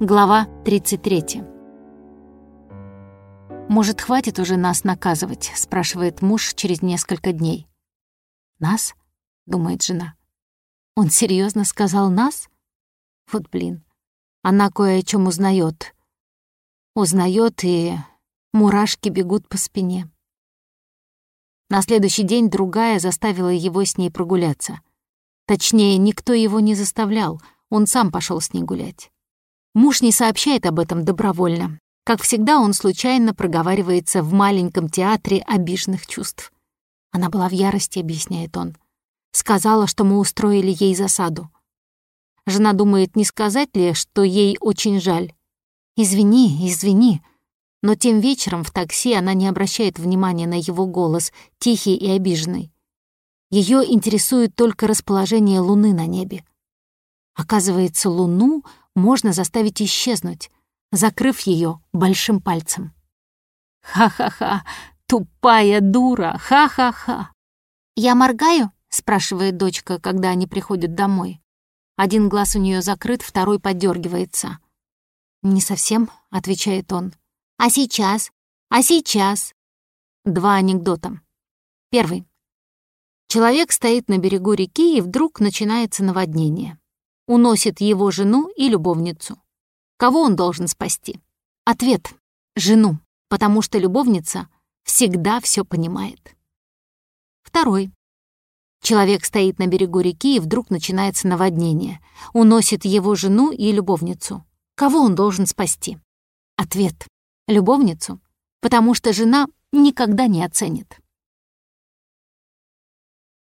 Глава 33. «Может, хватит уже нас наказывать?» — спрашивает муж через несколько дней. «Нас?» — думает жена. «Он серьезно сказал «нас»?» Вот блин. Она кое о чем узнает. Узнает, и мурашки бегут по спине. На следующий день другая заставила его с ней прогуляться. Точнее, никто его не заставлял, он сам пошел с ней гулять. Муж не сообщает об этом добровольно. Как всегда, он случайно проговаривается в маленьком театре обиженных чувств. Она была в ярости, объясняет он. Сказала, что мы устроили ей засаду. Жена думает, не сказать ли, что ей очень жаль. «Извини, извини». Но тем вечером в такси она не обращает внимания на его голос, тихий и обиженный. Ее интересует только расположение Луны на небе. Оказывается, Луну можно заставить исчезнуть, закрыв ее большим пальцем. «Ха-ха-ха! Тупая дура! Ха-ха-ха!» «Я моргаю?» — спрашивает дочка, когда они приходят домой. Один глаз у нее закрыт, второй подергивается. «Не совсем», — отвечает он. «А сейчас? А сейчас?» Два анекдота. Первый. Человек стоит на берегу реки, и вдруг начинается наводнение уносит его жену и любовницу. Кого он должен спасти? Ответ — жену, потому что любовница всегда все понимает. Второй. Человек стоит на берегу реки, и вдруг начинается наводнение. Уносит его жену и любовницу. Кого он должен спасти? Ответ — любовницу, потому что жена никогда не оценит.